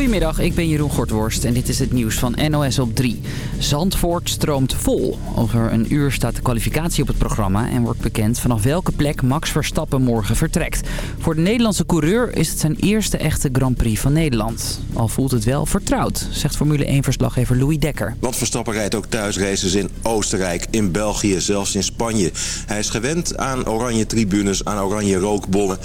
Goedemiddag, ik ben Jeroen Gortworst en dit is het nieuws van NOS op 3. Zandvoort stroomt vol. Over een uur staat de kwalificatie op het programma en wordt bekend vanaf welke plek Max Verstappen morgen vertrekt. Voor de Nederlandse coureur is het zijn eerste echte Grand Prix van Nederland. Al voelt het wel vertrouwd, zegt Formule 1-verslaggever Louis Dekker. Want Verstappen rijdt ook thuisraces in Oostenrijk, in België, zelfs in Spanje. Hij is gewend aan oranje tribunes, aan oranje rookbollen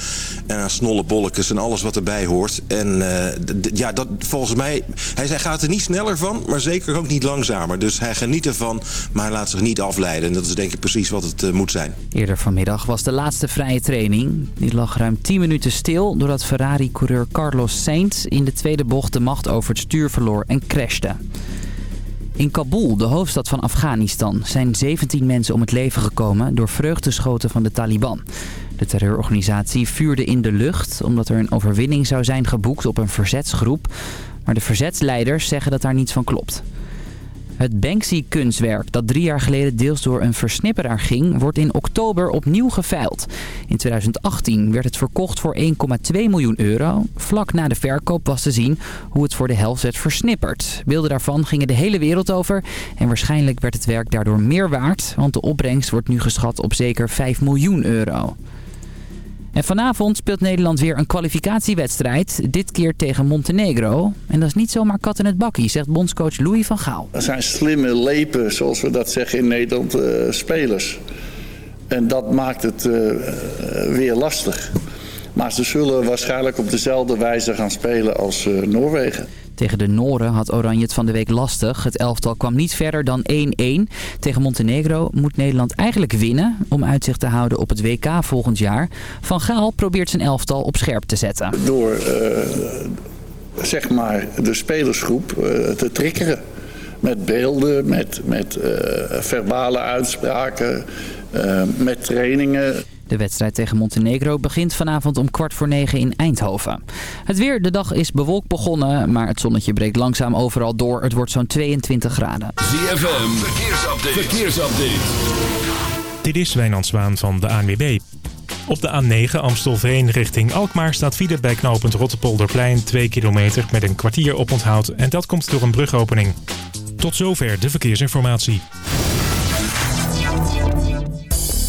en aan snolle bolletjes en alles wat erbij hoort. En uh, ja, dat, volgens mij, hij, hij gaat er niet sneller van, maar zeker ook niet langzamer. Dus hij geniet ervan, maar laat zich niet afleiden. En dat is denk ik precies wat het uh, moet zijn. Eerder vanmiddag was de laatste vrije training. Die lag ruim 10 minuten stil doordat Ferrari-coureur Carlos Sainz in de tweede bocht de macht over het stuur verloor en crashte. In Kabul, de hoofdstad van Afghanistan, zijn 17 mensen om het leven gekomen door vreugdeschoten van de Taliban. De terreurorganisatie vuurde in de lucht omdat er een overwinning zou zijn geboekt op een verzetsgroep. Maar de verzetsleiders zeggen dat daar niets van klopt. Het Banksy-kunstwerk, dat drie jaar geleden deels door een versnipperaar ging, wordt in oktober opnieuw geveild. In 2018 werd het verkocht voor 1,2 miljoen euro. Vlak na de verkoop was te zien hoe het voor de helft werd versnipperd. Beelden daarvan gingen de hele wereld over en waarschijnlijk werd het werk daardoor meer waard, want de opbrengst wordt nu geschat op zeker 5 miljoen euro. En vanavond speelt Nederland weer een kwalificatiewedstrijd. Dit keer tegen Montenegro. En dat is niet zomaar kat in het bakkie, zegt bondscoach Louis van Gaal. Er zijn slimme lepen, zoals we dat zeggen in Nederland, uh, spelers. En dat maakt het uh, weer lastig. Maar ze zullen waarschijnlijk op dezelfde wijze gaan spelen als uh, Noorwegen. Tegen de Noren had Oranje het van de week lastig. Het elftal kwam niet verder dan 1-1. Tegen Montenegro moet Nederland eigenlijk winnen om uitzicht te houden op het WK volgend jaar. Van Gaal probeert zijn elftal op scherp te zetten. Door uh, zeg maar de spelersgroep uh, te triggeren. Met beelden, met, met uh, verbale uitspraken, met trainingen. De wedstrijd tegen Montenegro begint vanavond om kwart voor negen in Eindhoven. Het weer, de dag is bewolkt begonnen, maar het zonnetje breekt langzaam overal door. Het wordt zo'n 22 graden. ZFM, verkeersupdate. verkeersupdate. Dit is Wijnand Zwaan van de ANWB. Op de A9 Amstelveen richting Alkmaar staat file bij knooppunt Rottepolderplein 2 kilometer met een kwartier oponthoud en dat komt door een brugopening. Tot zover de verkeersinformatie.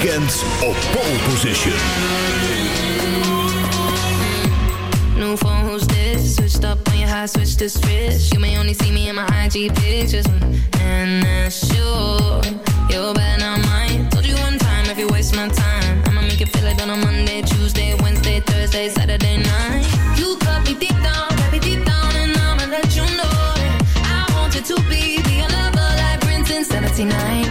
Weekend op pole position. New phone, who's this? Switched up on your high, switch to switch. You may only see me in my IG pictures. And that's sure, you're better not mine. Told you one time, if you waste my time, I'ma make you feel like on a Monday, Tuesday, Wednesday, Thursday, Saturday night. You cut me deep down, baby, deep down, and I'ma let you know I want you to be the lover like Prince in 79.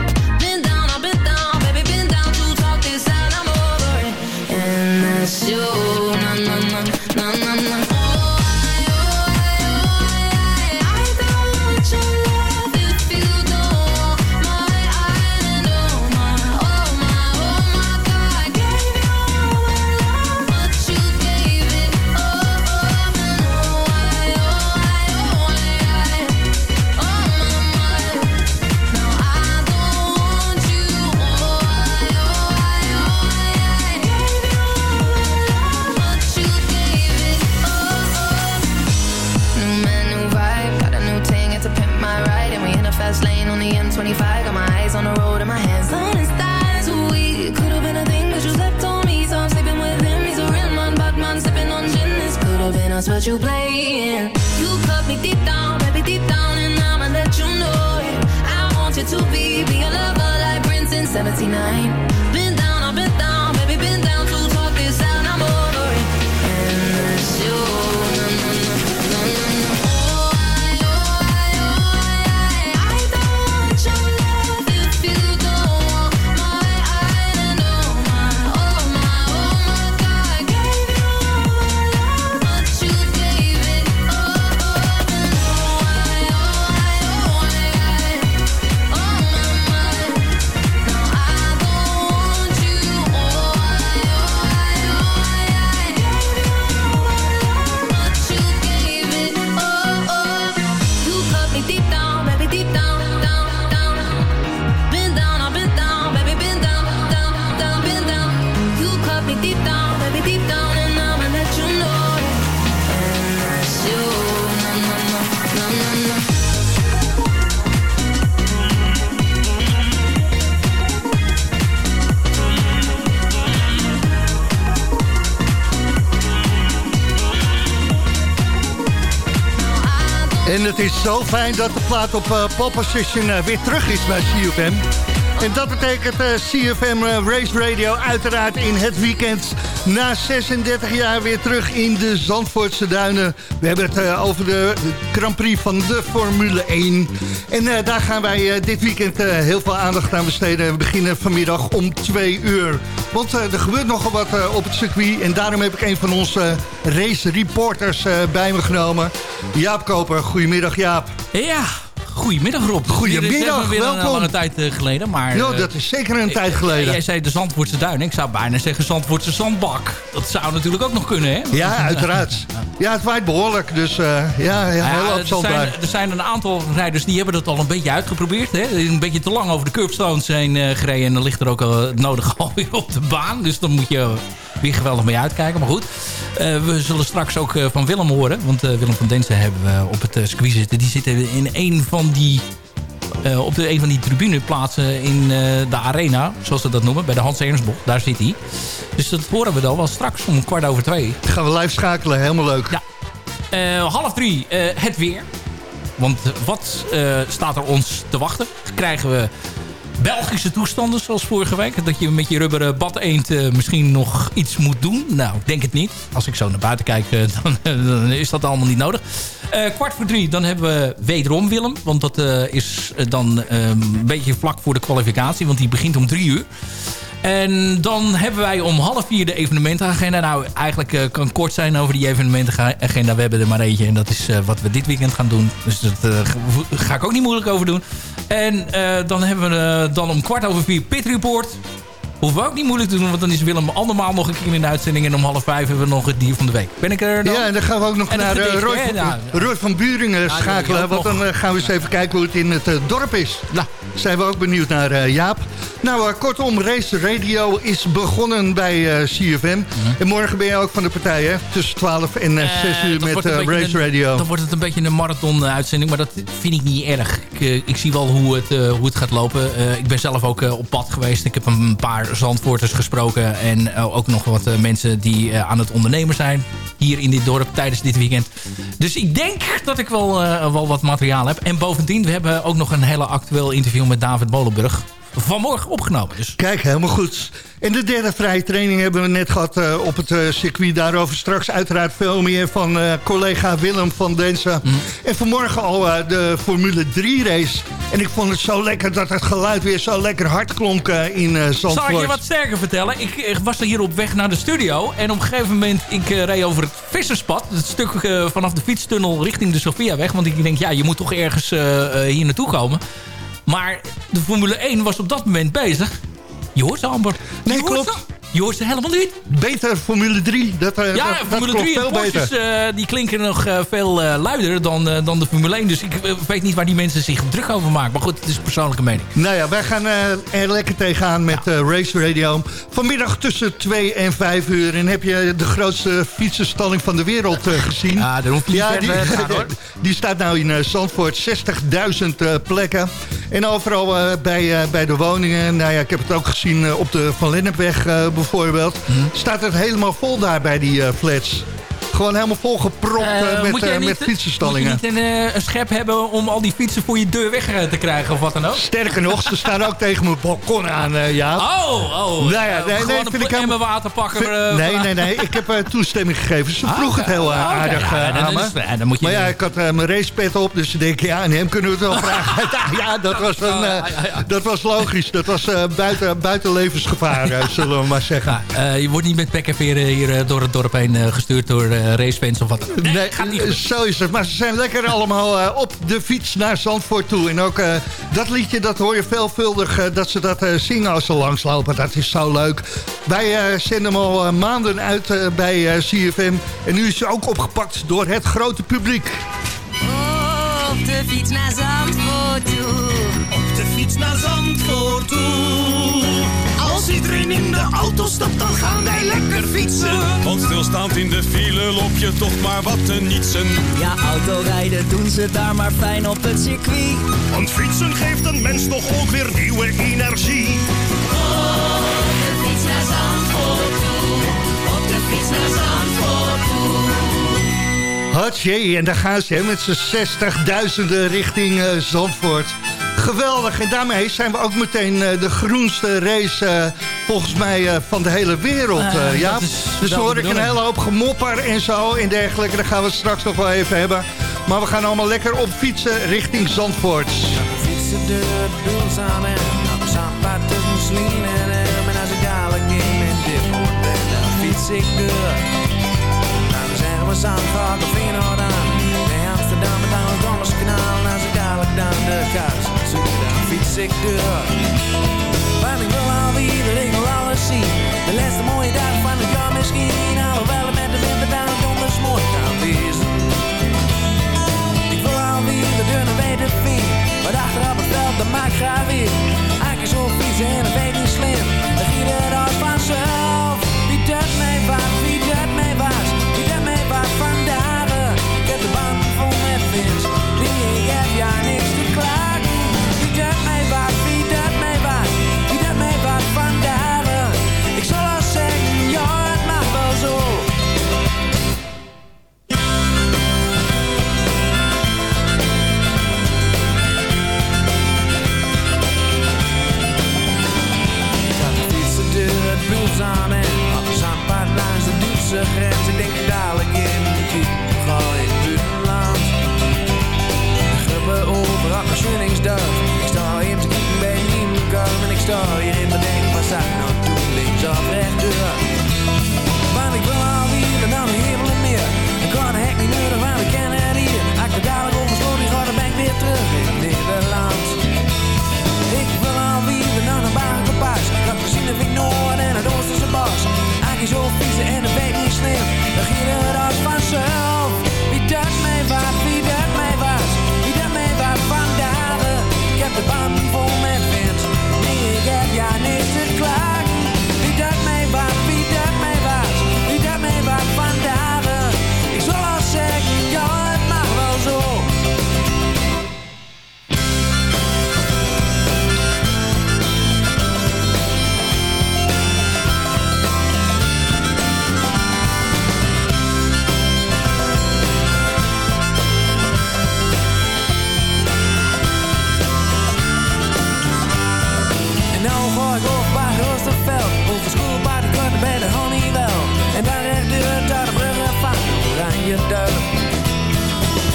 99 dat de plaat op uh, Pole Position eh, weer terug is bij CFM. En dat betekent eh, CFM eh, Race Radio uiteraard in het weekend... na 36 jaar weer terug in de Zandvoortse Duinen. We hebben het eh, over de Grand Prix van de Formule 1. En eh, daar gaan wij eh, dit weekend eh, heel veel aandacht aan besteden. We beginnen vanmiddag om 2 uur. Want eh, er gebeurt nogal wat eh, op het circuit. En daarom heb ik een van onze race reporters eh, bij me genomen. Jaap Koper, goedemiddag Jaap. Ja, goedemiddag Rob. Goedemiddag, is even weer een welkom. lange tijd eh, geleden. Maar, Ja, eh, dat is zeker een tijd geleden. Jij zei de Zandvoortse duin. Ik zou bijna zeggen Zandvoortse zandbak. Dat zou natuurlijk ook nog kunnen, hè? Ja, uiteraard. Ja, het waait behoorlijk, dus eh, ja, ja, Ja, heel op er, zijn, er zijn een aantal rijders die hebben dat al een beetje uitgeprobeerd. Hè? Een beetje te lang over de curbstones heen eh, gereden. En dan ligt er ook het nodige alweer op de baan. Dus dan moet je weer geweldig mee uitkijken. Maar goed, eh, we zullen straks ook eh, van Willem horen. Want eh, Willem van Densen hebben we op het circuit zitten. Die zitten in een van die... op de, een van die tribuneplaatsen in de arena, zoals ze dat noemen, bij de Hans Ernstbocht. Daar zit hij. Dus dat horen we dan wel straks om kwart over twee. Gaan we live schakelen, helemaal leuk. Ja. Half drie, het weer. Want wat staat er ons te wachten? Krijgen we Belgische toestanden zoals vorige week? Dat je met je rubberen bad eend eh, misschien nog iets moet doen? Nou, ik denk het niet. Als ik zo naar buiten kijk, eh, dan, is dat allemaal niet nodig. Eh, kwart voor drie, dan hebben we wederom Willem. Want dat is dan een beetje vlak voor de kwalificatie. Want die begint om drie uur. En dan hebben wij om half vier de evenementenagenda. Nou, eigenlijk kan kort zijn over die evenementenagenda. We hebben er maar eentje en dat is wat we dit weekend gaan doen. Dus daar ga ik ook niet moeilijk over doen. En eh, dan hebben we eh, dan om kwart over vier Pit Report. Hoeven we ook niet moeilijk te doen, want dan is Willem andermaal nog een keer in de uitzending. En om half vijf hebben we nog het dier van de week. Ben ik er dan? Ja, en dan gaan we ook nog En naar eh, gedicht, Roy, Ja, ja. Roy van Buringen schakelen. Want dan eh, gaan we eens even kijken hoe het in het eh, dorp is. Nou, zijn we ook benieuwd naar eh, Jaap. Nou, eh, kortom, Race Radio is begonnen bij eh, CFM. En morgen ben je ook van de partij, hè? Tussen 12 en eh, 6 Eh, uur met eh, Race een- Radio. Dan wordt het een beetje een marathon-uitzending, maar dat vind ik niet erg. Ik, eh, ik zie wel hoe het, eh, hoe het gaat lopen. Eh, ik ben zelf ook eh, op pad geweest. Ik heb een paar Zandvoorters gesproken. En eh, ook nog wat eh, mensen die eh, aan het ondernemen zijn. Hier in dit dorp tijdens dit weekend. Dus ik denk dat ik wel, wel wat materiaal heb. En bovendien, we hebben ook nog een hele actueel interview met David Molenburg. Vanmorgen opgenomen. Dus Kijk, helemaal goed. En de derde vrije training hebben we net gehad eh, op het eh, circuit. Daarover straks uiteraard veel meer van eh, collega Willem van Densen. Mhm. En vanmorgen al de Formule 3 race. En ik vond het zo lekker dat het geluid weer zo lekker hard klonk in Zandvoort. Zal ik je wat sterker vertellen? Ik, eh, was er hier op weg naar de studio. En op een gegeven moment, ik reed over het Visserspad. Het stuk vanaf de fietstunnel richting de Sofiaweg. Want ik denk, ja, je moet toch ergens hier naartoe komen. Maar de Formule 1 was op dat moment bezig. Je hoort ze, Amber. Nee, klopt. Je hoort ze helemaal niet. Beter Formule 3. Dat, eh, Ja, dat, dat Formule klopt 3 en Porsches eh, die klinken nog eh, veel luider dan, dan de Formule 1. Dus ik weet niet waar die mensen zich druk over maken. Maar goed, het is persoonlijke mening. Nou ja, wij gaan er lekker tegenaan met eh, Race Radio. Vanmiddag tussen 2 en 5 uur. En heb je de grootste fietsenstalling van de wereld gezien? Ja, daar hoef je niet Ja, die, gaan, hoor. die staat nou in Zandvoort. 60.000 eh, plekken. En overal bij, bij de woningen. Nou ja, ik heb het ook gezien op de Van Lennepweg eh, bijvoorbeeld. Mhm. Staat het helemaal vol daar bij die eh, flats. Gewoon helemaal volgepropt Eh, met, eh, niet- met fietsenstallingen. Moet je niet een, een schep hebben om al die fietsen voor je deur weg te krijgen of wat dan ook? Sterker nog, ze staan ook tegen mijn balkon aan, ja. Oh, oh. Nou ja, nee, nee, vind ik helemaal- water pakken. nee, nee, nee. Ik heb toestemming gegeven. Ze Ah, vroeg het heel Ah, aardig Ja, aan me. is- ja, dan moet je maar ja, ik had mijn racepet op. Dus ik denk, ja, aan hem kunnen we het wel vragen. ja, dat was, een, ja. dat was logisch. Dat was buiten, buiten levensgevaar, zullen we maar zeggen. Je wordt niet met pek en veren hier door het dorp heen gestuurd door racefans of wat dan ook. Nee, Nee, gaat niet gebeuren. zo is het. Maar ze zijn lekker allemaal eh, op de fiets naar Zandvoort toe. En ook eh, dat liedje, dat hoor je veelvuldig eh, dat ze dat eh, zingen als ze langslopen. Dat is zo leuk. Wij eh, zenden hem al eh, maanden uit eh, bij eh, CFM. En nu is ze ook opgepakt door het grote publiek. Op de fiets naar Zandvoort toe. Op de fiets naar Zandvoort toe. Als iedereen in de auto stapt, dan gaan wij lekker fietsen. Want stilstaand in de file loop je toch maar wat te nietsen. Ja, autorijden doen ze daar maar fijn op het circuit. Want fietsen geeft een mens toch ook weer nieuwe energie. Op de fiets naar Zandvoort toe. Op de fiets naar Zandvoort toe. Hatje, en daar gaan ze hè, met z'n zestigduizenden richting eh, Zandvoort. Geweldig, en daarmee zijn we ook meteen eh, de groenste race eh, volgens mij eh, van de hele wereld. Eh, eh, ja. Dus dan hoor ik een hele hoop gemopper en zo en dergelijke. Daar gaan we het straks nog wel even hebben. Maar we gaan allemaal lekker op fietsen richting Zandvoort. fietsen de doelzamen op zandpad tussen Slien en hem. En als ik dadelijk niet meer dit hoort ben, dan fiets ik door. Dan zeggen we Zandvoort of Feyenoord aan. Nee, Amsterdam aan het Dommerskanaal. En als ik dadelijk dan de kaas dan fiets ik door. Want ik wil alweer, ik wil alles zien. De laatste mooie dag van het jaar misschien. Alhoewel het met de winter dan het donders mooi kan wezen. Ik wil alweer de dunne weten vind. Maar achter op het veld, dat maakt graag weer. Eigenlijk zo fietsen en dat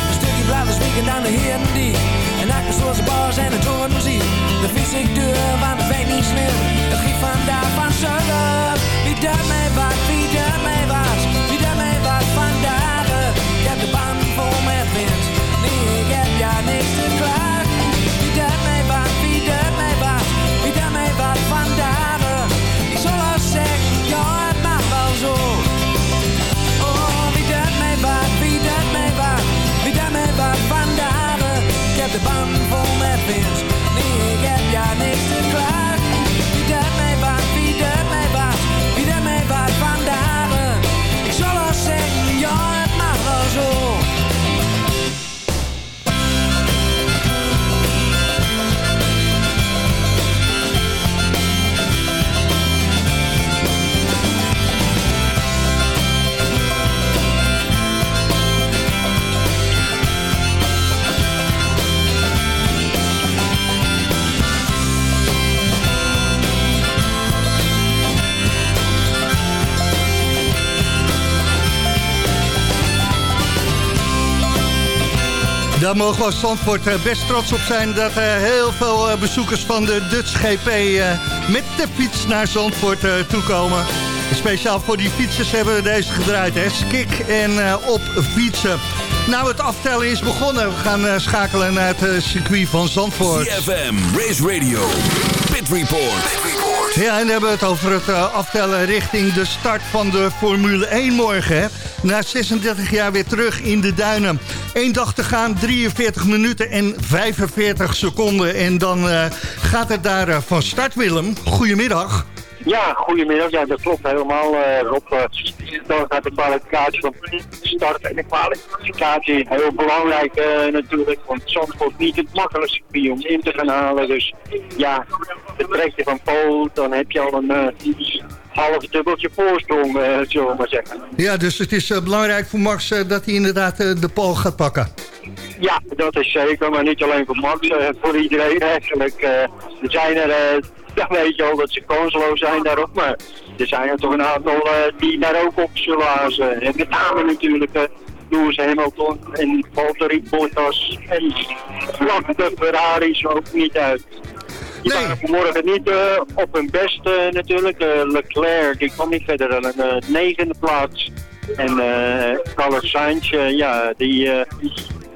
Een stukje blauw weekend aan de heren die. En achter zoals de bars en de torenmuziek Dan fiets ik deur, want het weet niet slim Het giet vandaag van zullen Wie mij was, wie mij was Wie dat mij Daar mogen we Zandvoort eh, best trots op zijn... dat er heel veel eh, bezoekers van de Dutch GP eh, met de fiets naar Zandvoort eh, toekomen. Speciaal voor die fietsers hebben we deze gedraaid, hè? Skik en eh, op fietsen. Nou, het aftellen is begonnen. We gaan eh, schakelen naar het eh, circuit van Zandvoort. CFM, Race Radio, Pit Report. Ja, en dan hebben het over het eh, aftellen richting de start van de Formule 1 morgen. Hè? Na 36 jaar weer terug in de duinen. Eén dag te gaan, 43 minuten en 45 seconden. En dan eh, gaat het daar eh, van start, Willem. Goedemiddag. Ja, goedemiddag. Ja, dat klopt helemaal, eh Rob. Eh, Dan gaat de kwalificatie van start en de kwalificatie heel belangrijk eh, natuurlijk. Want Zandvoort niet het makkelijkste circuit om in te gaan halen. Dus ja, het trek je van Pool, dan heb je al een half dubbeltje voorsprong, zullen we maar zeggen. Ja, dus het is belangrijk voor Max dat hij inderdaad de pol gaat pakken. Ja, dat is zeker, maar niet alleen voor Max, voor iedereen eigenlijk. Er zijn er, eh, ja, weet je al dat ze kansloos zijn daarop, maar er zijn er toch een aantal eh, die daar ook op zullen hazen. En met name natuurlijk eh, Lewis Hamilton en Valtteri Bottas en vlak de Ferraris ook niet uit. Die waren vanmorgen niet eh, op hun best eh, natuurlijk. Eh, Leclerc die kwam niet verder dan een eh, negende plaats. En eh Carlos Sainz, eh, ja, die eh,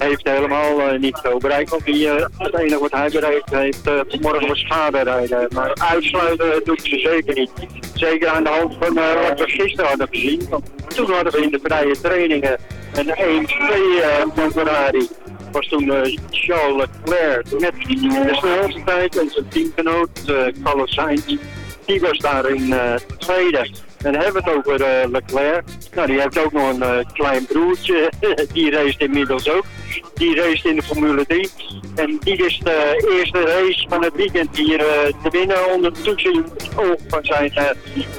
heeft helemaal eh, niet veel bereikt. Want die, eh, het enige wat hij bereikt heeft eh, vanmorgen was rijden. Maar uitsluiten doet ze zeker niet. Zeker aan de hand van wat we gisteren hadden gezien. Toen hadden we in de vrije trainingen een 1-2 eh, van Ferrari was toen eh, Charles Leclerc met de snelste tijd en zijn teamgenoot uh, Carlos Sainz. Die was daarin eh tweede. En hebben we het over eh, Leclerc. Nou, die heeft ook nog een eh, klein broertje. die race inmiddels ook. Die race in de Formule 3. En die is de eerste race van het weekend hier eh, te winnen onder toezicht oog van zijn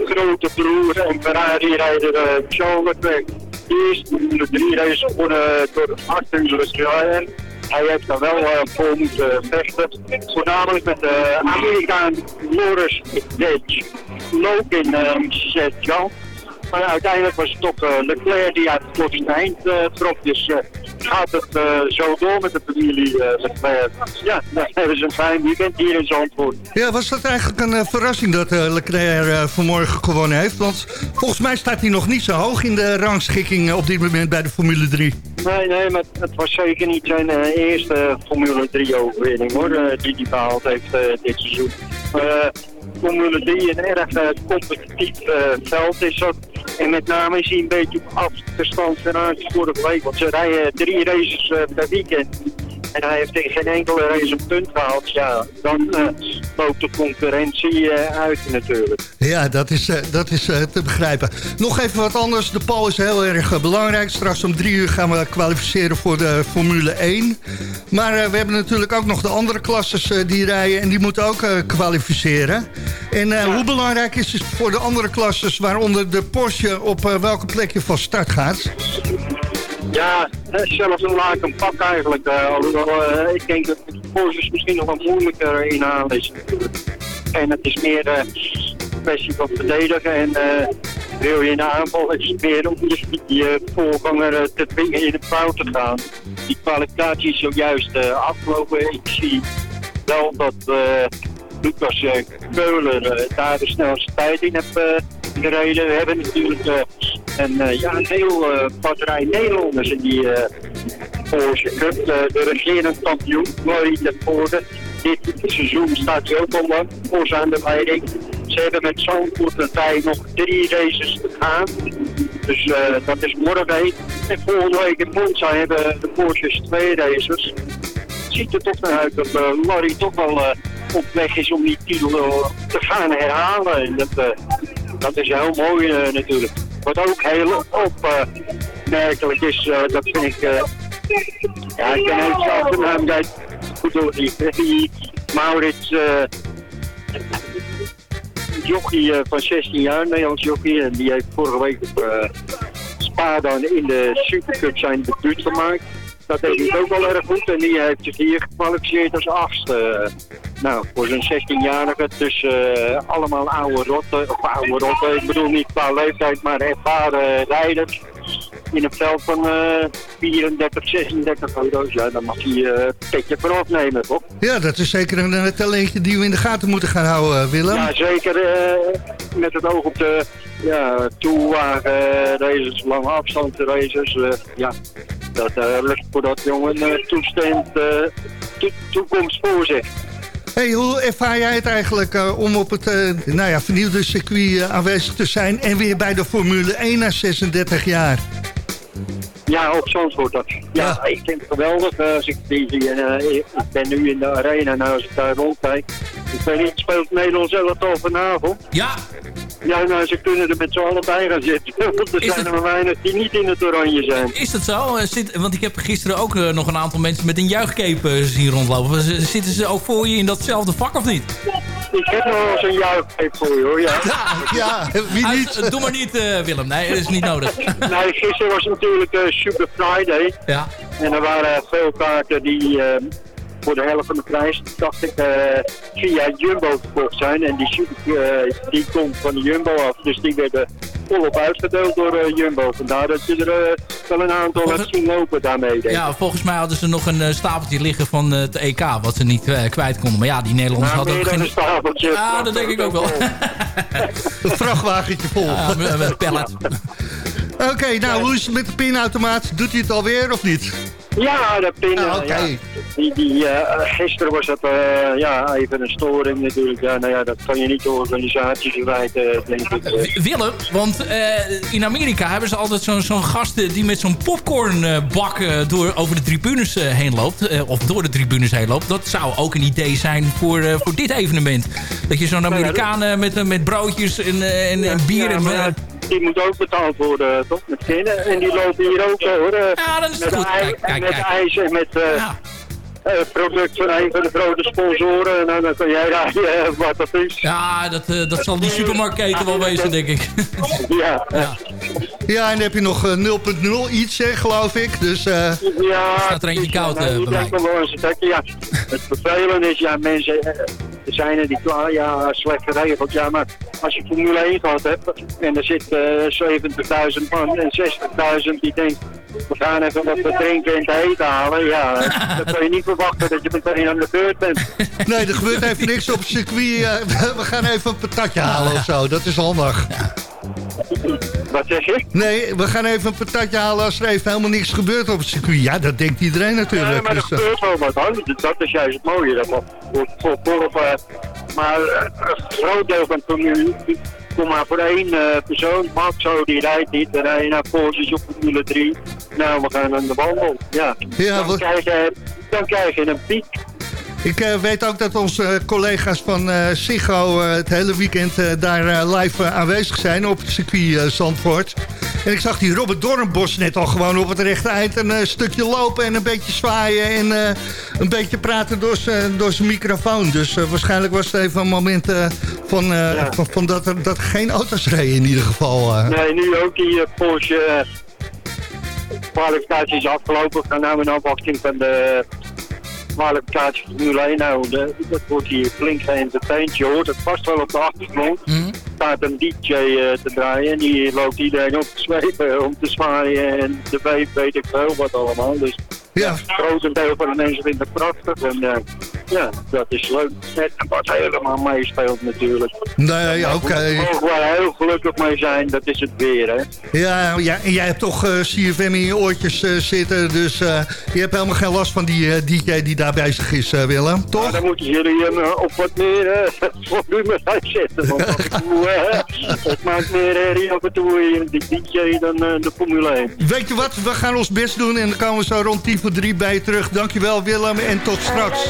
grote broer en Ferrari-rijder Charles Leclerc. Die is de drie races gewonnen door Arthur Leclerc. Hij heeft dan wel eh, voor moeten vechten. Voornamelijk met de Amerikaan Loris. Logan uh, Jan. Maar uiteindelijk was het toch eh, Leclerc die uit het kortste eind eh, trok. Dus eh, gaat het eh, zo door met de familie eh. Ja, dan hebben ze een fijn weekend hier in Zandvoort. Ja, was dat eigenlijk een eh, verrassing dat Leclerc vanmorgen gewonnen heeft? Want volgens mij staat hij nog niet zo hoog in de rangschikking op dit moment bij de Formule 3. Nee, nee, maar het was zeker niet zijn eerste Formule 3 overwinning hoor, die hij behaald heeft dit seizoen. Formule 3 een erg competitief eh, veld is dat. En met name is hij een beetje op afstand ten aanzien vorige week. Want ze rijden drie races eh, per weekend. En hij heeft in geen enkele race een punt gehaald. Ja, dan eh, loopt de concurrentie eh, uit natuurlijk. Ja, dat is, eh, dat is te begrijpen. Nog even wat anders. De pol is heel erg belangrijk. Straks om drie uur gaan we kwalificeren voor de Formule 1. Maar we hebben natuurlijk ook nog de andere klasses die rijden... en die moeten ook kwalificeren. En hoe belangrijk is het voor de andere klasses... waaronder de Porsche op welke plek je van start gaat? Ja, zelfs een laag een pak eigenlijk. eh, alhoewel, eh, ik denk dat de Porsche misschien nog wat moeilijker inhalen is. En het is meer eh, een kwestie van verdedigen. En wil je in de aanval, meer om je, je voorganger te dwingen in het fout te gaan. Die kwalificatie is zojuist afgelopen. Ik zie wel dat Lucas Keuler daar de snelste tijd in heeft gereden. We hebben natuurlijk een, eh, ja, een heel eh, batterij Nederlanders in die eh Porsche Cup. De regerend kampioen, Marie de Voorde. Dit seizoen staat hij ook al voor zijn de leiding. Ze hebben met Zandvoort en Tij nog drie races te gaan. Dus dat is morgen. En volgende week in Monza hebben de Porsches twee races. Ziet er toch naar uit dat Larry toch wel op weg is om die titel te gaan herhalen. En dat, dat is heel mooi natuurlijk. Wat ook heel opmerkelijk is, eh, dat vind ik... eh, ja, ik ben even zelf de naam. Goed door die, die Maurits... eh, jochie van 16 jaar, Nederlands jochie. En die heeft vorige week op Spa dan in de Supercup zijn debuut gemaakt. Dat deed hij ook wel erg goed. En die heeft zich hier gekwalificeerd als achtste. Nou, voor zo'n 16-jarige. Dus eh, allemaal oude rotten. Of oude rotten. Ik bedoel niet qua leeftijd, maar ervaren rijders. in een veld van eh 34, 36 auto's, ja, dan mag hij eh petje voor afnemen, toch? Ja, dat is zeker een, een talentje die we in de gaten moeten gaan houden, eh, Willem. Ja, zeker eh, met het oog op de ja, toewagen races, lange afstand races. eh, ja, dat eh, ligt voor dat jongen een toestand, eh, to- toekomst voor zich. Hey, hoe ervaar jij het eigenlijk eh, om op het eh, nou ja, vernieuwde circuit eh, aanwezig te zijn... en weer bij de Formule 1 na 36 jaar? Ja, op Zandvoort dat. Ja, ik vind het geweldig eh, als ik die eh, ik ben nu in de arena en als ik daar rondkijk. Ik weet niet, speelt Nederland zelf al vanavond? Ja. Ja, nou, ze kunnen er met z'n allen bij gaan zitten. Want er Is zijn er maar weinig die niet in het oranje zijn. Is dat zo? Eh, Zit, want ik heb gisteren ook eh, nog een aantal mensen met een juichcape eh, zien rondlopen. Zitten ze ook voor je in datzelfde vak of niet? Ik heb nog wel eens een juichcape voor je hoor, ja. Ja, wie niet? Doe maar niet, Willem. Nee, dat is niet nodig. Nee, gisteren was natuurlijk eh, Super Friday. Ja. En er waren veel kaarten die eh, voor de helft van de prijs, dacht ik, eh, via Jumbo verkocht zijn. En die Super eh, die komt van de Jumbo af. Dus die werden volop uitgedeeld door eh, Jumbo. Vandaar dat je er wel een aantal hebt zien lopen daarmee. Denk ik. Ja, volgens mij hadden ze nog een stapeltje liggen van eh, het EK, wat ze niet eh, kwijt konden. Maar ja, die Nederlanders Nou, hadden ook geen... een stapeltje. Ja, dat denk ik ook wel. Een vrachtwagentje vol. Ja, pallet. Oké, nou, hoe is het met de pinautomaat? Doet hij het alweer of niet? Ja, de pin. Ah, eh, ja. Die, die, eh, gisteren was dat ja, even een storing natuurlijk. Ja, nou ja, dat kan je niet de organisatie verwijten, denk ik. Willem, want in Amerika hebben ze altijd zo'n zo'n gast eh, die met zo'n popcornbak door over de tribunes heen loopt. of door de tribunes heen loopt. Dat zou ook een idee zijn voor, voor dit evenement. Dat je zo'n Amerikaan eh, met, met broodjes en, en, en bier en... eh, ja, die moet ook betaald worden, toch? Met kinderen. En die lopen hier ook zo, hoor. eh, Ja, dat is met goed. ij- Kijk, kijk, met kijk. ijs en met eh eh, product van een van de grote sponsoren. Nou, dan kan jij raden eh, wat dat is. Ja, dat, eh, dat zal die supermarktketen wel wezen, denk ik. Ja. ja. Ja, en dan heb je nog eh, 0.0 iets, hè, geloof ik. Dus, eh, Ja, Staat er eentje koud, nou, eh, bij wel eens je- ja, het vervelende is, ja, mensen, eh, er zijn er die klaar, ja, slecht geregeld. Ja, maar als je Formule 1 gehad hebt en er zit eh 70.000 man en 60.000 die denkt, we gaan even wat te drinken en te eten halen. Ja, dan kan je niet verwachten dat je meteen aan de beurt bent. nee, er gebeurt even niks op het circuit. eh, we gaan even een patatje halen of zo. Dat is handig. Wat zeg je? Nee, we gaan even een patatje halen als er even helemaal niks gebeurt op het circuit. Ja, dat denkt iedereen Ja, natuurlijk. maar er Dus, eh, gebeurt wel wat hoor. Dat is juist het mooie. Dat wordt voor, voor, eh, maar eh, een groot deel van het kom maar voor één eh, persoon. Max zo, die rijdt niet. Dan rij je naar Porsche op Formule 3. Nou, we gaan aan de wandel. Ja, Ja, dan, wat- krijg je, dan krijg je een piek. Ik eh, weet ook dat onze collega's van eh Sigo eh, het hele weekend eh, daar eh, live eh, aanwezig zijn op het circuit eh, Zandvoort. En ik zag die Robert Dornbos net al gewoon op het rechte eind een eh, stukje lopen en een beetje zwaaien en eh, een beetje praten door zijn microfoon. Dus eh, waarschijnlijk was het even een moment eh, van, eh, van, van dat, er, dat er geen auto's reden in ieder geval. eh. Nee, nu ook die eh, Porsche eh, kwalificatie is afgelopen. We gaan nu afwachting van de kwalificatie van Formule 1. Nou, de, dat wordt hier flink geëntertained. Je hoort het vast wel op de achtergrond. Mhm. staat een DJ eh, te draaien en die loopt iedereen op te zwepen, om te zwaaien en de weet, weet ik veel wat allemaal. Dus ja. het grote deel van de mensen vindt het prachtig en eh, ja, dat is leuk. Net wat helemaal meespeelt natuurlijk. Nee, oké. Daar mogen we heel gelukkig mee zijn, dat is het weer hè. Ja, ja, en jij hebt toch eh, CFM in je oortjes eh, zitten, dus eh, je hebt helemaal geen last van die eh, DJ die daar bezig is, Willem, toch? Maar dan moeten jullie hem op wat meer maar uitzetten. Want af en toe, het maakt meer herrie af en toe die DJ dan eh, de Formule 1. Weet je wat, we gaan ons best doen en dan komen we zo rond 10 voor 3 bij je terug. Dankjewel Willem en tot straks.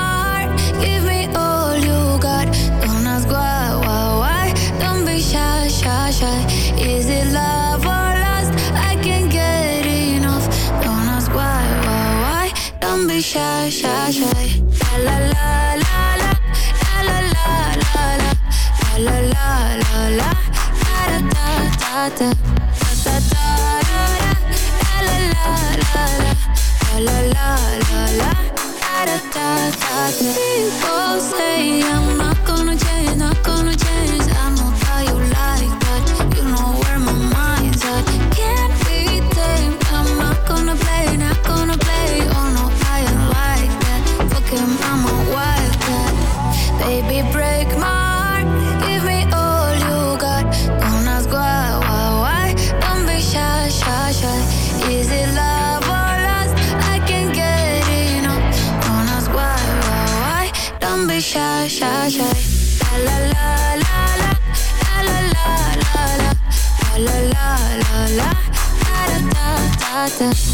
People say I'm not gonna change, myself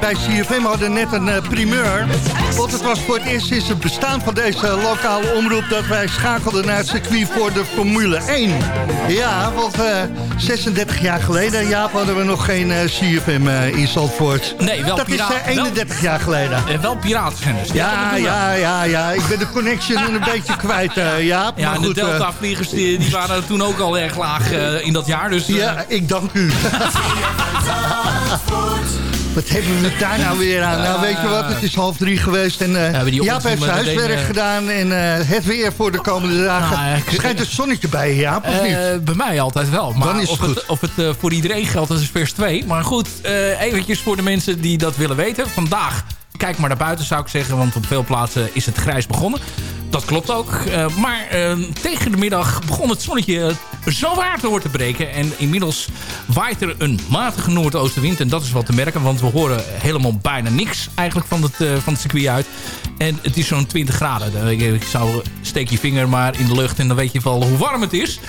bij CFM hadden net een eh, primeur. Want het was voor het eerst sinds het bestaan van deze lokale omroep... dat wij schakelden naar het circuit voor de Formule 1. Ja, want eh, 36 jaar geleden, Jaap, hadden we nog geen eh, CFM eh, in Zandvoort. Nee, wel Dat is pira- eh, 31 jaar geleden. Eh, wel piratenzenders. Ja, ja, ja, ja. Ik ben de connection een beetje kwijt, eh Jaap. Ja, maar en de goed, eh, Delta-vliegers die, die waren toen ook al erg laag eh, in dat jaar. Dus, eh, Ja, ik dank u. Wat hebben we daar nou weer aan? Nou, weet je wat, het is half drie geweest en die Jaap heeft zijn huiswerk eh, gedaan en eh, het weer voor de komende dagen. Nou, Schijnt het zonnetje bij je, Jaap, of niet? Bij mij altijd wel. Maar Dan is het of goed. het, of het voor iedereen geldt, dat is vers 2. Maar goed, eventjes voor de mensen die dat willen weten. Vandaag, kijk maar naar buiten zou ik zeggen. Want op veel plaatsen is het grijs begonnen. Dat klopt ook. Maar tegen de middag begon het zonnetje zo waar te door te breken. En inmiddels waait er een matige noordoostenwind. En dat is wat te merken. Want we horen helemaal bijna niks eigenlijk van het, eh, van het circuit uit. En het is zo'n 20 graden. Ik, zou steek je vinger maar in de lucht en dan weet je wel hoe warm het is.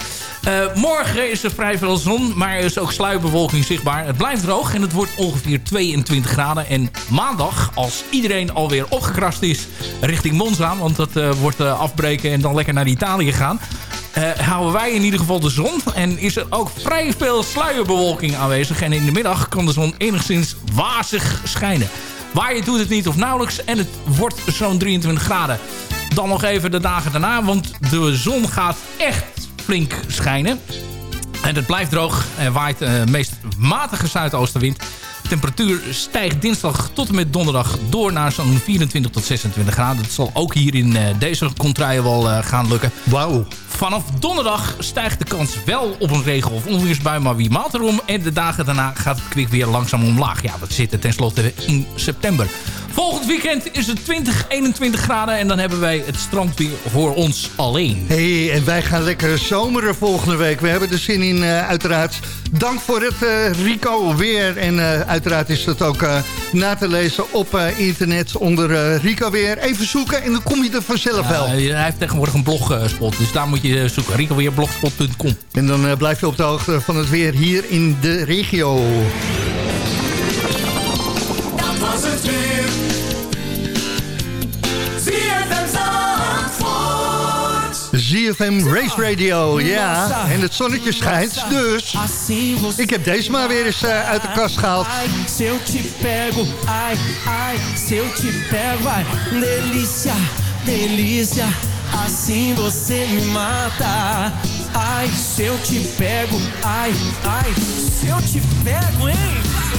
Eh, morgen is er vrij veel zon, maar er is ook sluierbewolking zichtbaar. Het blijft droog en het wordt ongeveer 22 graden. En maandag, als iedereen alweer opgekrast is richting Monza... want dat eh, wordt afbreken en dan lekker naar Italië gaan... eh, houden wij in ieder geval de zon. En is er ook vrij veel sluierbewolking aanwezig. En in de middag kan de zon enigszins wazig schijnen. Waaien doet het niet of nauwelijks en het wordt zo'n 23 graden. Dan nog even de dagen daarna, want de zon gaat echt flink schijnen. En het blijft droog en waait eh meest matige zuidoostenwind. Temperatuur stijgt dinsdag tot en met donderdag door naar zo'n 24 tot 26 graden. Dat zal ook hier in eh, deze contraien wel eh, gaan lukken. Wauw. Vanaf donderdag stijgt de kans wel op een regen- of onweersbui, maar wie maalt erom? En de dagen daarna gaat het kwik weer langzaam omlaag. Ja, we zitten tenslotte in september. Volgend weekend is het 20, 21 graden en dan hebben wij het strand weer voor ons alleen. hey, en wij gaan lekker zomeren volgende week. We hebben er zin in, eh, uiteraard. Dank voor het eh, Rico weer. En eh, uiteraard is dat ook na te lezen op internet onder Rico weer. Even zoeken en dan kom je er vanzelf wel. Hij heeft tegenwoordig een blogspot, dus daar moet je zoeken. riekelweerblogspot.com. En dan blijf je op de hoogte van het weer hier in de regio. ZFM Race Radio, ja. En het zonnetje schijnt, dus ik heb deze maar weer eens eh, uit de kast gehaald. Se eu te pego, ai, ai, se eu te pego, delícia, delícia, assim você me mata. Ai, se eu te pego, ai, ai, se eu te pego, hein?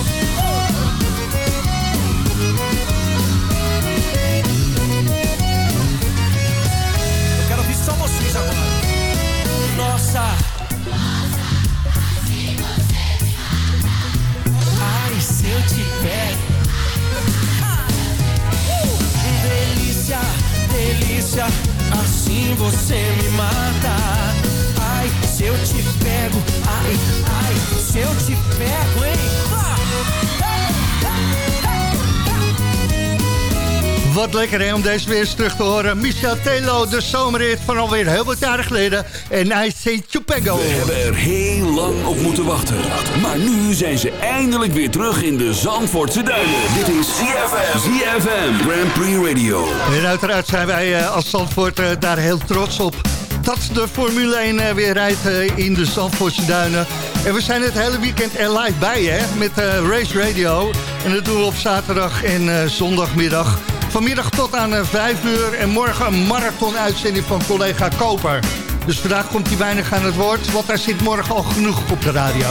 Nossa, Rosa, se você me matar. Ai, se eu te pego. Delícia, delícia, assim você me mata. Wat lekker hè, om deze weer eens terug te horen. Michel Telo, de zomerrit van alweer heel wat jaren geleden. En Ice Cube. We hebben er heel lang op moeten wachten. Maar nu zijn ze eindelijk weer terug in de Zandvoortse duinen. Dit is CFM, CFM Grand Prix Radio. En uiteraard zijn wij eh, als Zandvoort eh, daar heel trots op dat de Formule 1 eh, weer rijdt in de Zandvoortse Duinen. En we zijn het hele weekend er live bij, hè, met Race Radio. En dat doen we op zaterdag en zondagmiddag. Vanmiddag tot aan eh, 5 uur en morgen een marathon-uitzending van collega Koper. Dus vandaag komt hij weinig aan het woord, want daar zit morgen al genoeg op de radio.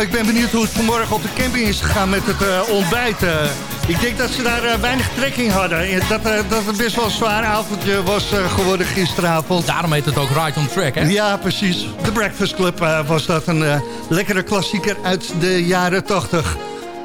Eh, ik ben benieuwd hoe het vanmorgen op de camping is gegaan met het uh, ontbijt. Eh. Ik denk dat ze daar weinig trekking hadden. Dat, dat het best wel een zwaar avondje was geworden gisteravond. Daarom heet het ook Right on Track, hè? Ja, precies. De Breakfast Club was dat. Een lekkere klassieker uit de jaren 80.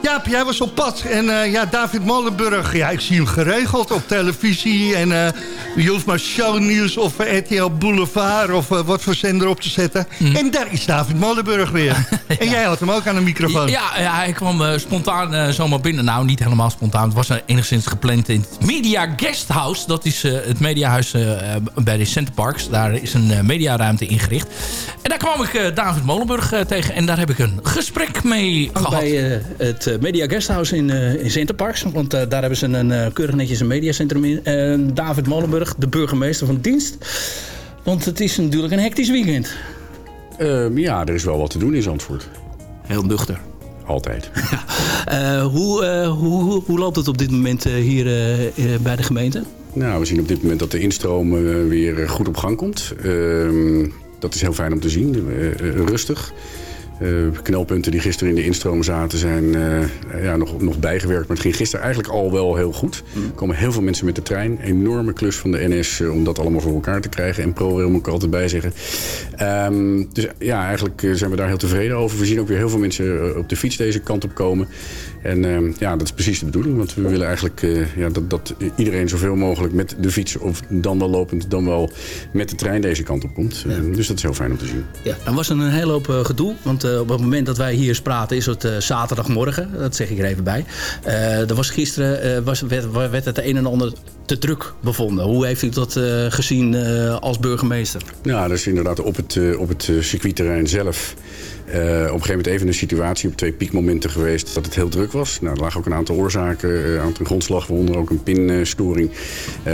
Jaap, jij was op pad. En eh, ja, David Molenburg, ja, ik zie hem geregeld op televisie. En eh, je hoeft maar shownieuws of eh, RTL Boulevard of wat voor zender op te zetten. En daar is David Molenburg weer. En jij had hem ook aan de microfoon. Ja, ja hij kwam eh, spontaan eh, zomaar binnen. Nou, niet helemaal spontaan. Het was enigszins gepland in het Media Guesthouse. Dat is eh, het mediahuis eh, bij de Center Parks. Daar is een mediaruimte ingericht. En daar kwam ik eh, David Molenburg eh, tegen. En daar heb ik een gesprek mee gehad. Bij eh, het Media Guesthouse in, eh in Centerparks. Want eh, daar hebben ze een eh, keurig netjes een mediacentrum in. En David Molenburg, de burgemeester van dienst. Want het is natuurlijk een hectisch weekend. Ehm, ja, er is wel wat te doen in Zandvoort. Heel nuchter. Altijd. Eh, hoe, eh, hoe, hoe, hoe loopt het op dit moment eh, hier eh, eh, bij de gemeente? Nou, we zien op dit moment dat de instroom eh, weer eh, goed op gang komt. Ehm, dat is heel fijn om te zien. Eh, eh, rustig. Eh, knelpunten die gisteren in de instroom zaten zijn eh, ja, nog, nog bijgewerkt. Maar het ging gisteren eigenlijk al wel heel goed. Er komen heel veel mensen met de trein. Enorme klus van de NS eh, om dat allemaal voor elkaar te krijgen. En ProRail moet ik altijd bij zeggen. Ehm, dus ja, eigenlijk zijn we daar heel tevreden over. We zien ook weer heel veel mensen op de fiets deze kant op komen. En ehm, ja, dat is precies de bedoeling. Want we willen eigenlijk eh, ja, dat, dat iedereen zoveel mogelijk met de fiets... of dan wel lopend, dan wel met de trein deze kant op komt. Ehm, dus dat is heel fijn om te zien. Ja, er was een hele hoop eh, gedoe. Want eh, op het moment dat wij hier praten is het eh, zaterdagmorgen. Dat zeg ik er even bij. Eh, er was gisteren eh, was, werd, werd het een en ander te druk bevonden. Hoe heeft u dat eh, gezien eh, als burgemeester? Ja, dat is inderdaad op het, op het circuitterrein zelf. Eh, op een gegeven moment even een situatie op twee piekmomenten geweest dat het heel druk was. Nou, er lagen ook een aantal oorzaken eh, aan ten grondslag, waaronder ook een pinstoring. Eh,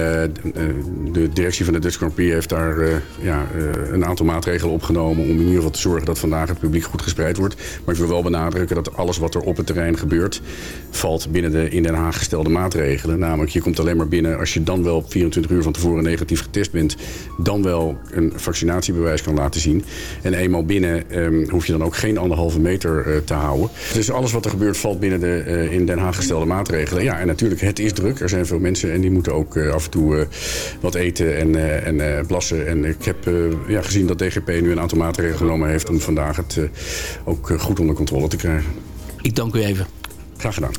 de, directie van de Dutch Grand heeft daar ja, een aantal maatregelen opgenomen om in ieder geval te zorgen dat vandaag het publiek goed gespreid wordt. Maar ik wil wel benadrukken dat alles wat er op het terrein gebeurt, valt binnen de in Den Haag gestelde maatregelen. Namelijk, je komt alleen maar binnen als je dan wel op 24 uur van tevoren negatief getest bent, dan wel een vaccinatiebewijs kan laten zien. En eenmaal binnen ehm, hoef je dan ook geen anderhalve meter eh, te houden. Dus alles wat er gebeurt valt binnen de eh, in Den Haag gestelde maatregelen. Ja, en natuurlijk, het is druk. Er zijn veel mensen en die moeten ook eh, af en toe wat eten en, en plassen. En ik heb ja, gezien dat DGP nu een aantal maatregelen genomen heeft om vandaag het ook goed onder controle te krijgen. Ik dank u even. Graag gedaan.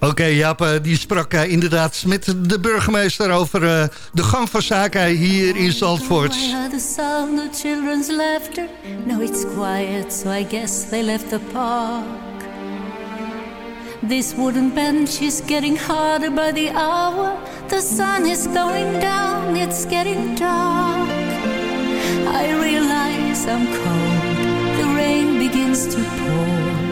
Oké, Jaap, eh, die sprak eh, inderdaad met de burgemeester over eh, de gang van zaken hier in Zandvoort. I heard the sound of children's laughter. Now it's quiet, so I guess they left the park. This wooden bench is getting harder by the hour. The sun is going down, it's getting dark. I realize I'm cold, the rain begins to pour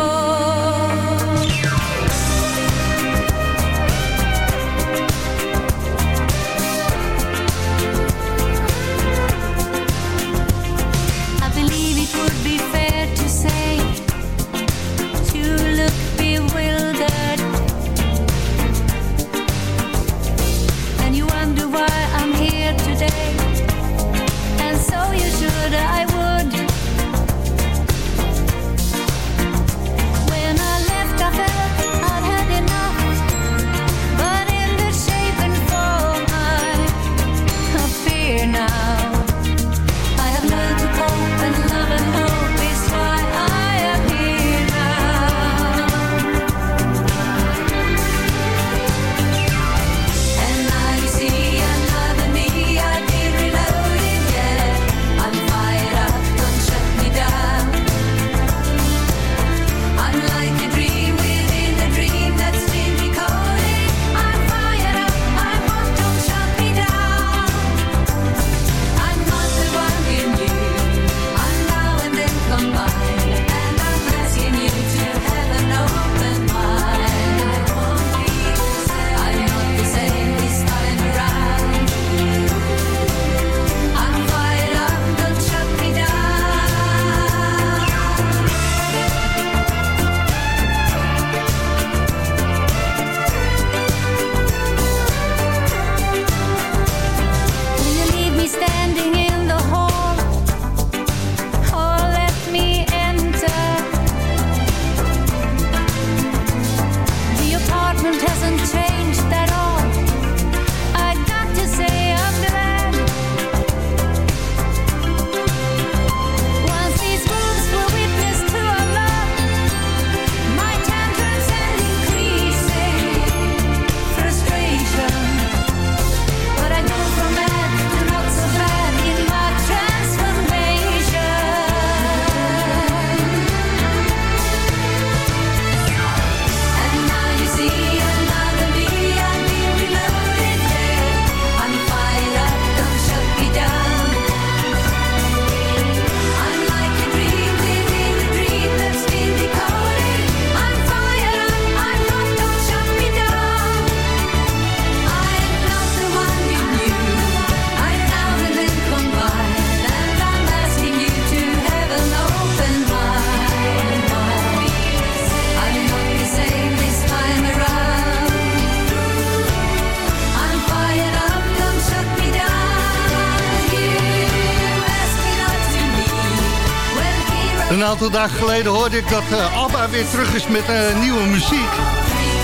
Aantal dagen geleden hoorde ik dat eh, ABBA weer terug is met eh, nieuwe muziek.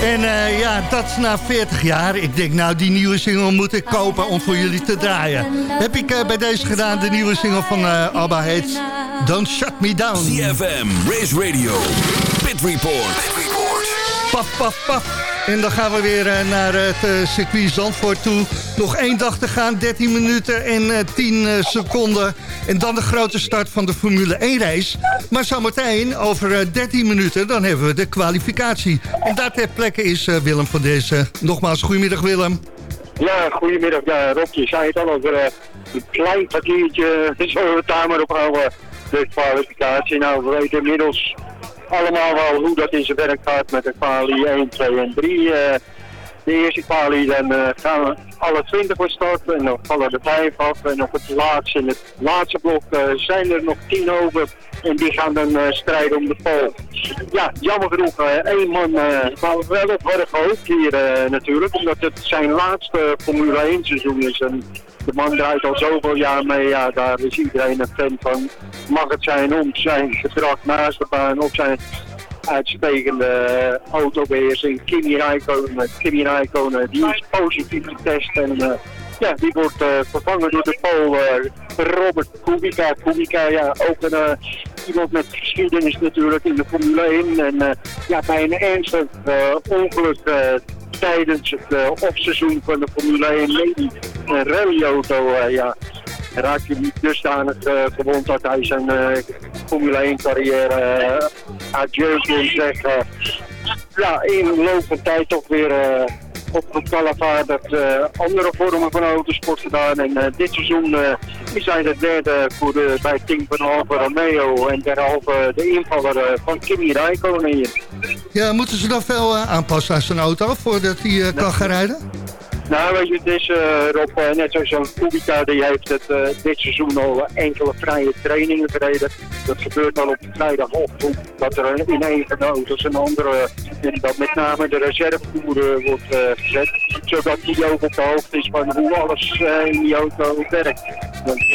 En eh, ja, dat na 40 jaar. Ik denk, nou, die nieuwe single moet ik kopen om voor jullie te draaien. Heb ik bij deze gedaan. De nieuwe single van ABBA heet Don't Shut Me Down. CFM, Race Radio, Pit Report. Paf, paf, paf. En dan gaan we weer naar het circuit Zandvoort toe. Nog één dag te gaan, 13 minuten en eh, 10 eh, seconden. En dan de grote start van de Formule 1 race. Maar zometeen, over eh, 13 minuten, dan hebben we de kwalificatie. En daar ter plekke is eh, Willem van deze. Nogmaals, goedemiddag Willem. Ja, goedemiddag. Ja, Rob, je zei het al over eh, een klein kwartiertje. Zullen we daar maar op houden, de kwalificatie. Nou, we weten inmiddels allemaal wel hoe dat in zijn werk gaat met de quali 1, 2 en 3. eh, de eerste quali, dan eh, gaan we alle 20 van start en dan vallen er 5 af. En op het laatste, in het laatste blok eh, zijn er nog 10 over. En die gaan dan eh, strijden om de pol. Ja, jammer genoeg, één man, maar wel op erg hoog hier natuurlijk. Omdat het zijn laatste Formule 1 seizoen is. En de man draait al zoveel jaar mee, ja, daar is iedereen een fan van. Mag het zijn om zijn gedrag naast de baan, op zijn uitstekende autobeheersing. Kimi Räikkönen, Kimi Räikkönen, die is positief getest en eh, ja, die wordt eh, vervangen door de Pool eh, Robert Kubica. Kubica, ja, ook een, eh, iemand met geschiedenis natuurlijk in de Formule 1. En eh, ja, bij een ernstig eh, ongeluk eh, tijdens het offseizoen van de Formule 1 Lady rallyauto, eh, ja, raakt hij niet dusdanig uh, gewond dat hij zijn eh, Formule 1 carrière adieu wil zeggen. Ja, in loop van tijd toch weer op het Calavaart uh, andere vormen van autosport gedaan. En dit seizoen uh, is hij de derde de, bij Team van Alfa Romeo en derhalve de invaller van Kimi Räikkönen. Ja, moeten ze dan veel aanpassen aan zijn auto voordat hij kan gaan rijden? Nou, weet je, het is uh, Rob, uh, net zoals zo'n Kubica, die heeft het uh, dit seizoen al enkele vrije trainingen gereden. Dat gebeurt al op vrijdagochtend, dat er in van de auto's een andere, en dat met name de reservevoer wordt gezet. Zodat hij ook op de hoogte is van hoe alles in die auto werkt. Want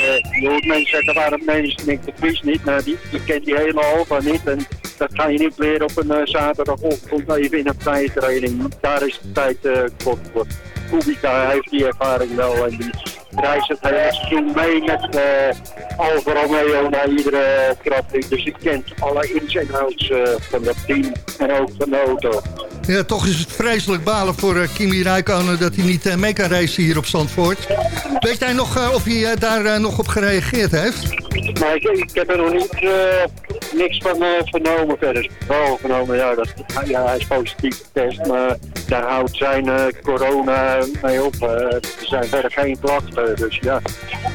je hoort mensen zeggen, waarom mensen Nick de Vries niet? Nou, die, die kent die hele Alfa niet. En dat ga je niet leren op een zaterdagochtend even in een vrije training. Daar is de tijd kort voor. Kubica heeft die ervaring wel en die reist het hele seizoen mee met uh, Alfa Romeo naar iedere krachting. Dus ik kent alle ins en outs uh, van dat team en ook van de auto. Ja, toch is het vreselijk balen voor uh, Kimi Räikkönen dat hij niet mee kan racen hier op Zandvoort. Weet jij nog of hij daar nog op gereageerd heeft? Nee, ik, ik, heb er nog niet, niks van vernomen verder. Wel vernomen, ja, dat, ja, hij is positief getest, maar daar houdt zijn corona mee op. er zijn verder geen klachten, dus ja.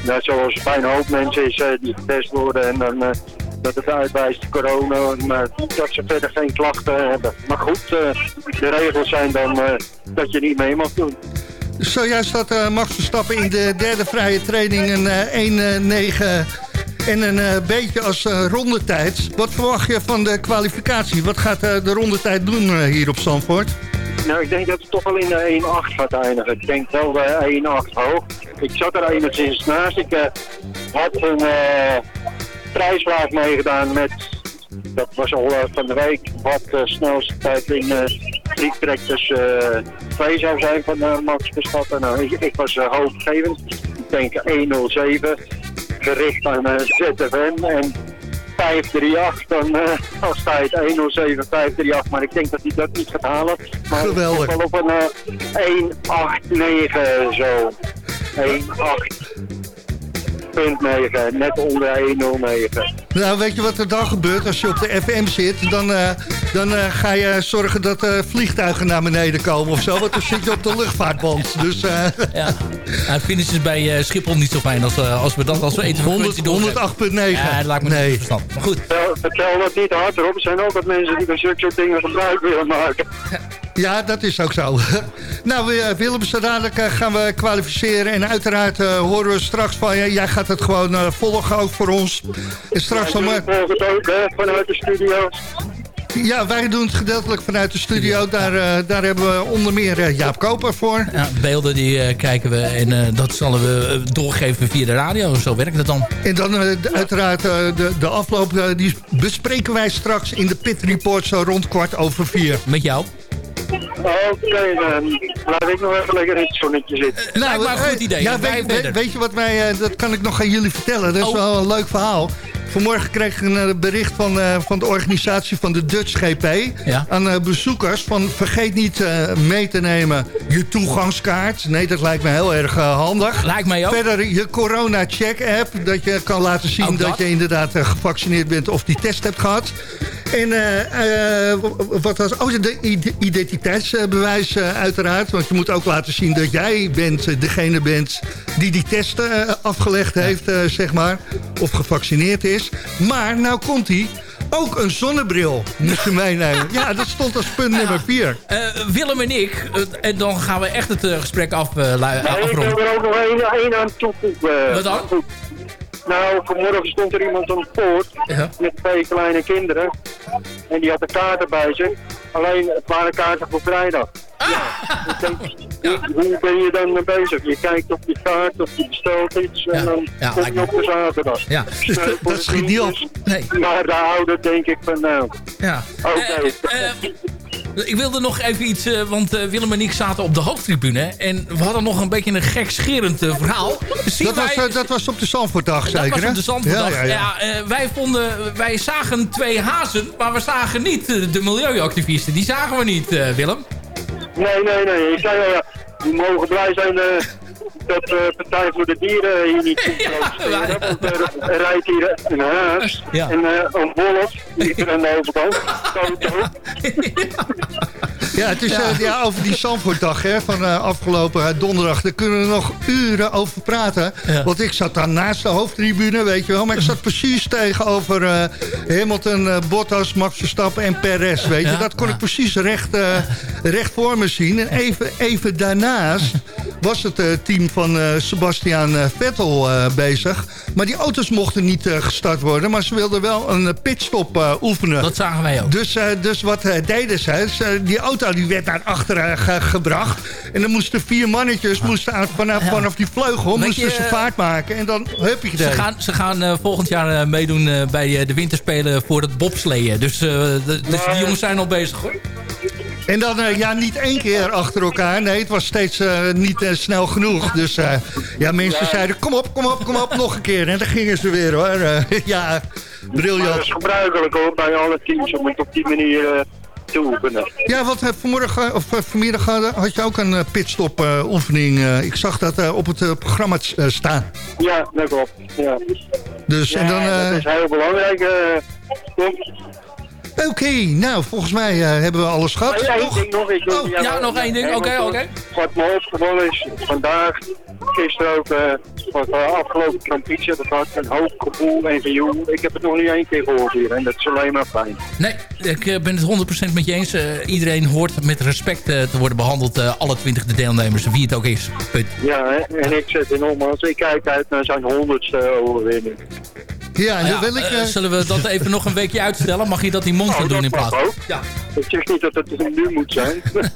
Net zoals bij een hoop mensen is die getest worden en dan dat het uitwijst corona, maar dat ze verder geen klachten hebben. Maar goed, uh, de regels zijn dan uh, dat je niet mee mag doen. Zojuist had uh, Max Verstappen in de derde vrije training een 1-9 en een beetje als rondetijd. Wat verwacht je van de kwalificatie? Wat gaat de rondetijd doen hier op Zandvoort? Nou, ik denk dat het toch wel in de 1-8 gaat eindigen. Ik denk wel de 1-8 hoog. Ik zat er enigszins naast. Ik had een prijsvraag meegedaan met, dat was al uh, van de week, wat de uh, snelste tijd in uh, trekkers 2 zou zijn van Max Verstappen. Nou, ik, ik was hoofdgevend. Ik denk 107, gericht aan ZFM en 538, dan als tijd 107, 538. Maar ik denk dat hij dat niet gaat halen. Maar Geweldig. wel op een 189 zo. 1,8. 1,9, net onder 1,09. Nou, weet je wat er dan gebeurt als je op de FM zit? Dan, uh, dan uh, ga je zorgen dat uh, vliegtuigen naar beneden komen of zo. Want dan zit je op de luchtvaartband. Dus, ja, nou, finish is bij Schiphol niet zo fijn als, als we dat als we eten 100, 108,9. Ja, dat lijkt me nee. niet verstand. Maar goed. Vertel, dat niet hardop. Er zijn altijd mensen die van zulke soort dingen gebruik willen maken. Ja, dat is ook zo. nou, Willem, zo dadelijk gaan we kwalificeren. En uiteraard horen we straks van je. Jij gaat het gewoon volgen ook voor ons. En straks om... Ik volg het ook hè, vanuit de studio. Ja, wij doen het gedeeltelijk vanuit de studio. Daar, eh, daar hebben we onder meer eh, Jaap Koper voor. Ja, beelden die eh, kijken we en eh, dat zullen we eh, doorgeven via de radio. Zo werkt het dan. En dan eh, uiteraard eh, de, de afloop, eh, die bespreken wij straks in de Pit Report zo rond kwart over vier. Met jou? Oké, dan laat ik nog even lekker in het zonnetje zitten. Lijkt me een goed eh, idee. Ja, weet, verder. weet, weet je wat wij, eh, dat kan ik nog aan jullie vertellen. Dat is Oh. wel een leuk verhaal. Vanmorgen kreeg ik een eh, bericht van, eh, van de organisatie van de Dutch GP... Ja. aan eh, bezoekers van vergeet niet eh, mee te nemen je toegangskaart. Nee, dat lijkt me heel erg eh, handig. Lijkt mij ook. Verder je corona-check-app, dat je kan laten zien Ook dat. dat. je inderdaad eh, gevaccineerd bent of die test hebt gehad. En eh, eh, wat was... Oh, de ide- identiteitsbewijs eh, uiteraard. Want je moet ook laten zien dat jij bent, degene bent die die test afgelegd heeft, eh, zeg maar. Of gevaccineerd is. Maar nou komt hij. Ook een zonnebril moet je meenemen. Ja, dat stond als punt nummer 4. Eh, Willem en ik, en dan gaan we echt het gesprek af, eh, lu- Nou, ik afronden. wil er ook nog één, één aan toevoegen. Wat dan? Nou, vanmorgen stond er iemand aan de poort Ja. met twee kleine kinderen. En die had de kaarten bij zich. Alleen, het waren kaarten voor vrijdag. Ja, ik denk, hoe- hoe ben je dan mee bezig? Je kijkt op je kaart of je bestelt iets en dan ja, kom je op de zaterdag. Ja. Dus, Dat de schiet niet op. kindjes, Nee. Maar de ouder denk ik van nou, Ja. oké. Eh, eh, ik wilde nog even iets, eh, want eh, Willem en ik zaten op de hoofdtribune. En we hadden nog een beetje een gekscherend eh, verhaal. Zien Dat was, wij- dat was op de Zandvoortdag, dat zeker, was hè? op de Zandvoortdag. Ja, Ja, ja, ja. eh, wij, vonden, wij zagen twee hazen, maar we zagen niet de milieuactivisten. Die zagen we niet, eh, Willem. Nee, nee, nee. Ik zei al, ja, we mogen blij zijn eh, dat de Partij voor de Dieren hier niet komt protesteren. Want er, er rijdt hier een haas Ja. en eh, een wolf, die er aan de overkant. Ja, het is ja. ja, over die Zandvoortdag hè, van eh, afgelopen eh, donderdag. Daar kunnen we nog uren over praten. Ja. Want ik zat daar naast de hoofdtribune, weet je wel. Maar ik zat precies tegenover eh, Hamilton, eh, Bottas, Max Verstappen en Perez, weet je. Ja. Dat kon ik precies recht, eh, recht voor me zien. En even, even daarnaast was het eh, team van eh, Sebastian eh, Vettel eh, bezig. Maar die auto's mochten niet gestart worden. Maar ze wilden wel een pitstop oefenen. Dat zagen wij ook. Dus, dus wat deden ze? Die auto die werd naar achteren ge- gebracht. En dan moesten vier mannetjes moesten aan, vanaf, Ja. vanaf die vleugel moesten je, ze vaart maken. En dan heb je Ze gaan, ze gaan volgend jaar meedoen bij de winterspelen voor het bobsleeën. De- dus die jongens zijn al bezig hoor. En dan eh, ja, niet één keer achter elkaar. Nee, het was steeds eh, niet eh, snel genoeg. Dus ja, mensen zeiden kom op, kom op, kom op, nog een keer. En dan gingen ze weer hoor. Ja, Maar dat briljant. is gebruikelijk hoor, bij alle teams om het op die manier te oefenen. Ja, want vanmorgen, of vanmiddag had, je ook een pitstop oefening. ik zag dat op het programma staan. Ja, dat klopt. Ja. Dus, en dan, dat is heel belangrijk. Oké, nou, volgens mij eh, hebben we alles gehad. Maar één toch? ding nog. Ik, Oh, ja, nog één ding. Oké, oké. Wat me opgevallen is, vandaag, gisteren ook, eh wat uh, afgelopen Campice, dat had een hoop gevoel en gejoel. Ik heb het nog niet één keer gehoord hier en dat is alleen maar fijn. Nee, ik eh, ben het 100% met je eens. Eh, iedereen hoort met respect eh, te worden behandeld. eh, alle 20 deelnemers, wie het ook is. Punt. Ja, hè, en ik zet in om, als ik kijk uit naar zijn honderdste overwinning. Ja, en Ja, dan wil ik... eh, eh, zullen we dat even nog een weekje uitstellen? Mag je dat in mond gaan Oh, doen in plaats ook. Ja. Ik zeg niet dat het nu moet zijn.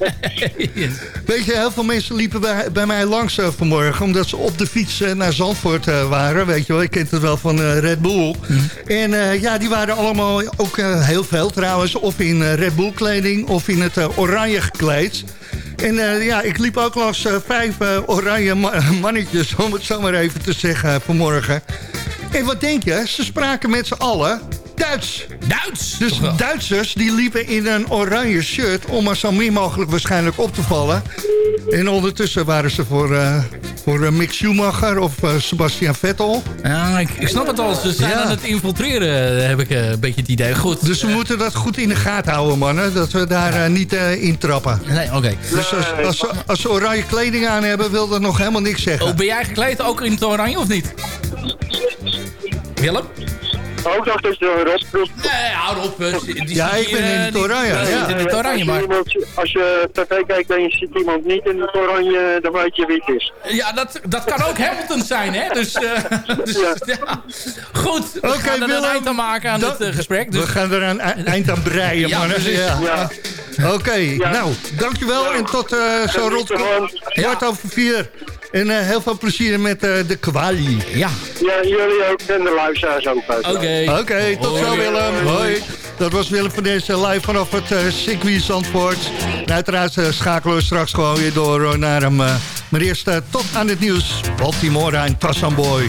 Weet je, heel veel mensen liepen bij, bij mij langs eh, vanmorgen... omdat ze op de fiets naar Zandvoort waren. Weet je wel, ik ken het wel van eh, Red Bull. En eh, ja, die waren allemaal, ook eh, heel veel trouwens... of in eh, Red Bull kleding of in het oranje gekleed... En eh, ja, ik liep ook langs vijf oranje ma- mannetjes, om het zo maar even te zeggen, vanmorgen. En wat denk je? Ze spraken met z'n allen Duits. Duits? Dus? Duitsers die liepen in een oranje shirt om maar zo min mogelijk waarschijnlijk op te vallen. En ondertussen waren ze voor, eh, voor eh, Mick Schumacher of eh, Sebastian Vettel. Ja, ik, ik snap het al. Ze zijn Ja. aan het infiltreren, heb ik een beetje het idee. Goed. Dus we moeten dat goed in de gaten houden, mannen. Dat we daar niet in trappen. Nee, oké. Dus als, als ze oranje kleding aan hebben, wil dat nog helemaal niks zeggen. Oh, ben jij gekleed ook in het oranje of niet? Willem? Dacht dat je er Rob. Nee, houd op. eh, die Ja, ik ben in eh, het die- oranje, die ja. in het oranje, Als maar... Als je tv kijkt en je ziet iemand niet in het oranje, dan weet je wie het is. Ja, dat, dat kan ook Hamilton zijn, hè? Dus, eh, dus ja. Goed, we Oké, gaan er een eind aan maken aan dat- dit eh, gesprek. Dus, We gaan er een e- eind aan breien, Ja, mannen. precies. Ja. Oké, nou, dankjewel. En tot eh, zo rond kwart over vier. En eh, heel veel plezier met eh, de kwali. Ja. Ja, jullie ook en de luisteraars ook. Oké. Oké, tot zo. Willem. Hoi. Dat was Willem van deze live vanaf het uh, circuit Zandvoort. En uiteraard eh, schakelen we straks gewoon weer door eh, naar hem. eh. maar eerst eh, tot aan het nieuws. Baltimore en Tassamboy.